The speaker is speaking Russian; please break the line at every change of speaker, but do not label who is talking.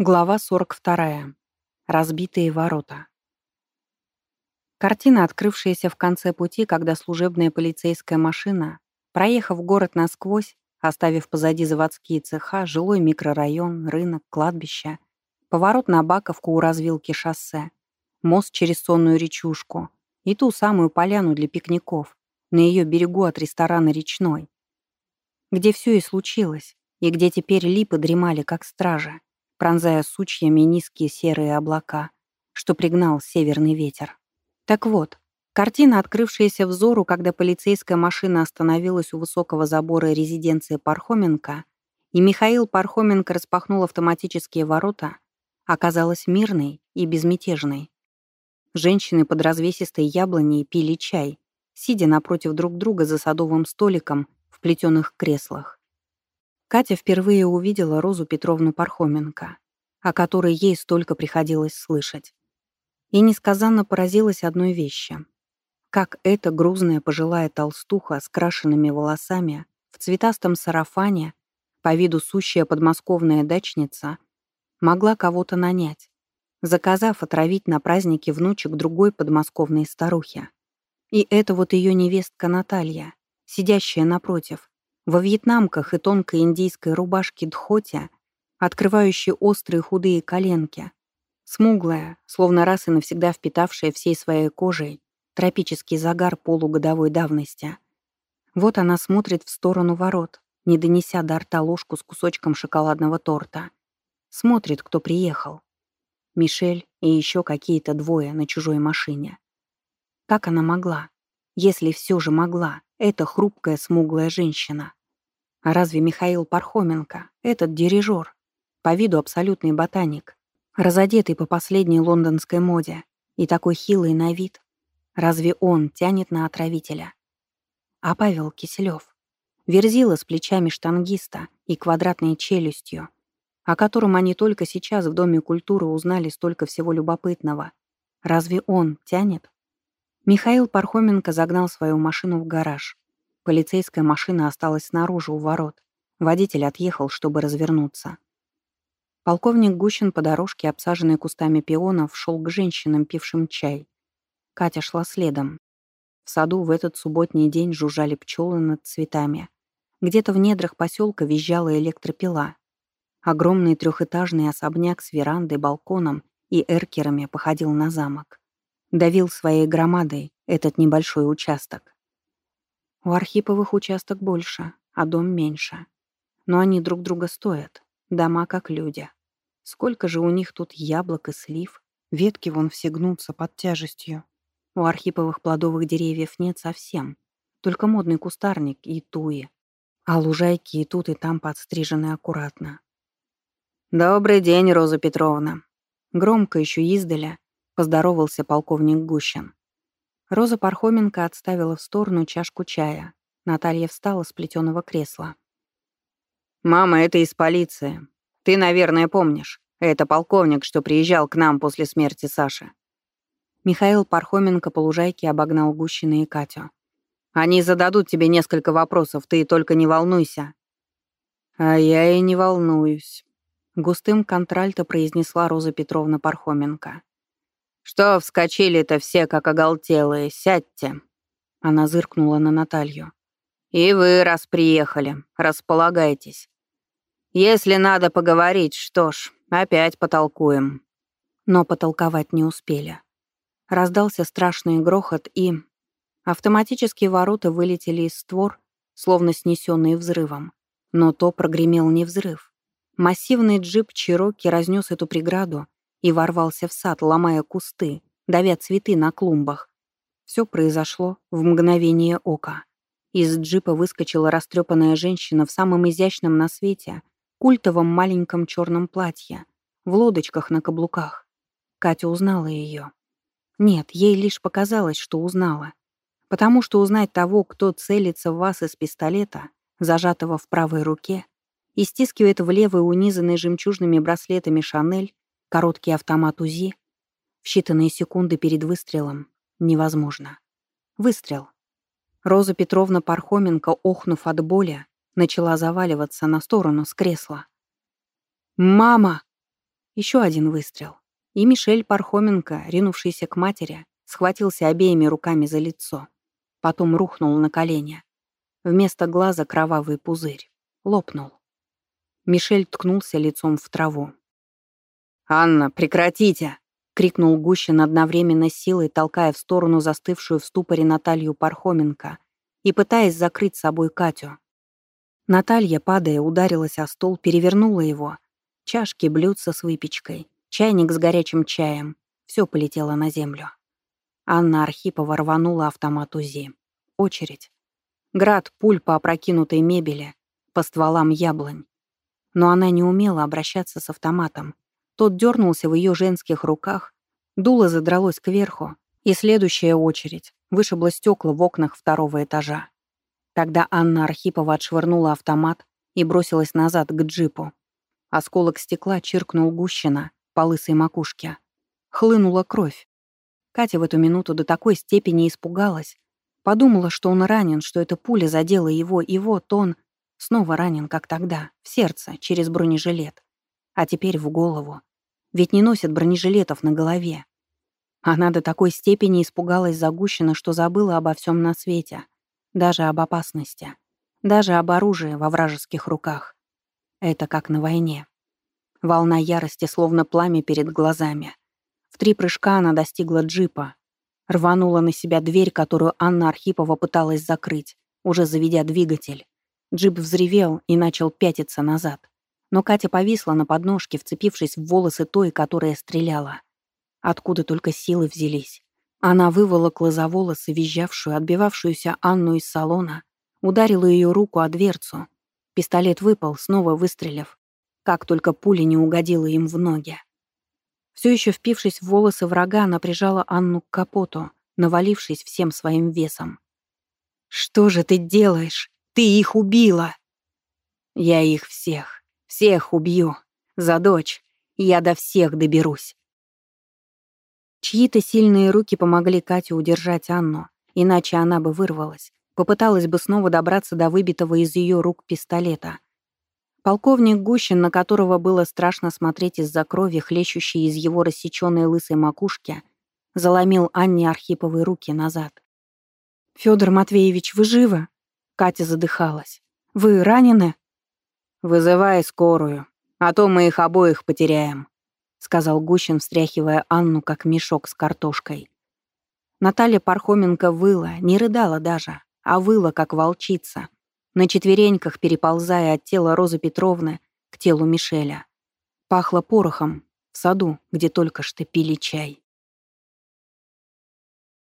Глава 42. Разбитые ворота. Картина, открывшаяся в конце пути, когда служебная полицейская машина, проехав город насквозь, оставив позади заводские цеха, жилой микрорайон, рынок, кладбище, поворот на Баковку у развилки шоссе, мост через сонную речушку и ту самую поляну для пикников на ее берегу от ресторана «Речной», где все и случилось, и где теперь липы дремали, как стражи пронзая сучьями низкие серые облака, что пригнал северный ветер. Так вот, картина, открывшаяся взору, когда полицейская машина остановилась у высокого забора резиденции Пархоменко, и Михаил Пархоменко распахнул автоматические ворота, оказалась мирной и безмятежной. Женщины под развесистой яблоней пили чай, сидя напротив друг друга за садовым столиком в плетеных креслах. Катя впервые увидела Розу Петровну Пархоменко, о которой ей столько приходилось слышать. И несказанно поразилась одной вещи. Как эта грузная пожилая толстуха с крашенными волосами, в цветастом сарафане, по виду сущая подмосковная дачница, могла кого-то нанять, заказав отравить на празднике внучек другой подмосковной старухи. И это вот ее невестка Наталья, сидящая напротив, во вьетнамках и тонкой индийской рубашке дхотя, открывающей острые худые коленки. Смуглая, словно раз и навсегда впитавшая всей своей кожей тропический загар полугодовой давности. Вот она смотрит в сторону ворот, не донеся до рта ложку с кусочком шоколадного торта. Смотрит, кто приехал. Мишель и еще какие-то двое на чужой машине. Как она могла? Если все же могла, эта хрупкая смуглая женщина. А разве Михаил Пархоменко, этот дирижер, по виду абсолютный ботаник, разодетый по последней лондонской моде и такой хилый на вид, разве он тянет на отравителя? А Павел Киселев, верзила с плечами штангиста и квадратной челюстью, о котором они только сейчас в Доме культуры узнали столько всего любопытного. Разве он тянет? Михаил Пархоменко загнал свою машину в гараж. Полицейская машина осталась снаружи у ворот. Водитель отъехал, чтобы развернуться. Полковник Гущин по дорожке, обсаженной кустами пионов, шел к женщинам, пившим чай. Катя шла следом. В саду в этот субботний день жужжали пчелы над цветами. Где-то в недрах поселка визжала электропила. Огромный трехэтажный особняк с верандой, балконом и эркерами походил на замок. Давил своей громадой этот небольшой участок. У Архиповых участок больше, а дом меньше. Но они друг друга стоят. Дома как люди. Сколько же у них тут яблок и слив. Ветки вон все гнутся под тяжестью. У Архиповых плодовых деревьев нет совсем. Только модный кустарник и туи. А лужайки и тут, и там подстрижены аккуратно. «Добрый день, Роза Петровна!» Громко еще издаля поздоровался полковник Гущин. Роза Пархоменко отставила в сторону чашку чая. Наталья встала с плетеного кресла. «Мама, это из полиции. Ты, наверное, помнишь. Это полковник, что приезжал к нам после смерти Саши». Михаил Пархоменко по лужайке обогнал Гущина и Катю. «Они зададут тебе несколько вопросов, ты только не волнуйся». «А я и не волнуюсь», — густым контральто произнесла Роза Петровна Пархоменко. «Что вскочили-то все, как оголтелые? Сядьте!» Она зыркнула на Наталью. «И вы, раз приехали, располагайтесь. Если надо поговорить, что ж, опять потолкуем». Но потолковать не успели. Раздался страшный грохот, и... Автоматические ворота вылетели из створ, словно снесенные взрывом. Но то прогремел не взрыв. Массивный джип Чироки разнес эту преграду и ворвался в сад, ломая кусты, давя цветы на клумбах. Все произошло в мгновение ока. Из джипа выскочила растрепанная женщина в самом изящном на свете, культовом маленьком черном платье, в лодочках на каблуках. Катя узнала ее. Нет, ей лишь показалось, что узнала. Потому что узнать того, кто целится в вас из пистолета, зажатого в правой руке, и стискивает в левой унизанной жемчужными браслетами Шанель, Короткий автомат УЗИ. В считанные секунды перед выстрелом невозможно. Выстрел. Роза Петровна Пархоменко, охнув от боли, начала заваливаться на сторону с кресла. «Мама!» Еще один выстрел. И Мишель Пархоменко, ринувшийся к матери, схватился обеими руками за лицо. Потом рухнул на колени. Вместо глаза кровавый пузырь. Лопнул. Мишель ткнулся лицом в траву. «Анна, прекратите!» — крикнул Гущин одновременно силой, толкая в сторону застывшую в ступоре Наталью Пархоменко и пытаясь закрыть собой Катю. Наталья, падая, ударилась о стол, перевернула его. Чашки, блюдца с выпечкой, чайник с горячим чаем. Все полетело на землю. Анна Архипова рванула автомат УЗИ. Очередь. Град пуль по опрокинутой мебели, по стволам яблонь. Но она не умела обращаться с автоматом. Тот дернулся в ее женских руках, дуло задралось кверху, и следующая очередь вышибла стекла в окнах второго этажа. Тогда Анна Архипова отшвырнула автомат и бросилась назад к джипу. Осколок стекла чиркнул Гущина по лысой макушке. Хлынула кровь. Катя в эту минуту до такой степени испугалась, подумала, что он ранен, что эта пуля задела его, и вот он снова ранен, как тогда, в сердце, через бронежилет. А теперь в голову. Ведь не носят бронежилетов на голове. Она до такой степени испугалась Загущина, что забыла обо всем на свете — даже об опасности. Даже об оружии во вражеских руках. Это как на войне. Волна ярости, словно пламя перед глазами. В три прыжка она достигла джипа. Рванула на себя дверь, которую Анна Архипова пыталась закрыть, уже заведя двигатель. Джип взревел и начал пятиться назад. Но Катя повисла на подножке, вцепившись в волосы той, которая стреляла. Откуда только силы взялись. Она выволокла за волосы визжавшую, отбивавшуюся Анну из салона, ударила ее руку о дверцу. Пистолет выпал, снова выстрелив, как только пуля не угодила им в ноги. Все еще впившись в волосы врага, она прижала Анну к капоту, навалившись всем своим весом. «Что же ты делаешь? Ты их убила!» «Я их всех, всех убью. За дочь. Я до всех доберусь. Чьи-то сильные руки помогли Кате удержать Анну, иначе она бы вырвалась, попыталась бы снова добраться до выбитого из ее рук пистолета. Полковник Гущин, на которого было страшно смотреть из-за крови, хлещущей из его рассеченной лысой макушки, заломил Анне Архиповой руки назад. «Фёдор Матвеевич, вы живы?» Катя задыхалась. «Вы ранены?» «Вызывай скорую, а то мы их обоих потеряем», — сказал Гущин, встряхивая Анну, как мешок с картошкой. Наталья Пархоменко выла, не рыдала даже, а выла, как волчица, на четвереньках переползая от тела Розы Петровны к телу Мишеля. Пахло порохом в саду, где только что пили чай.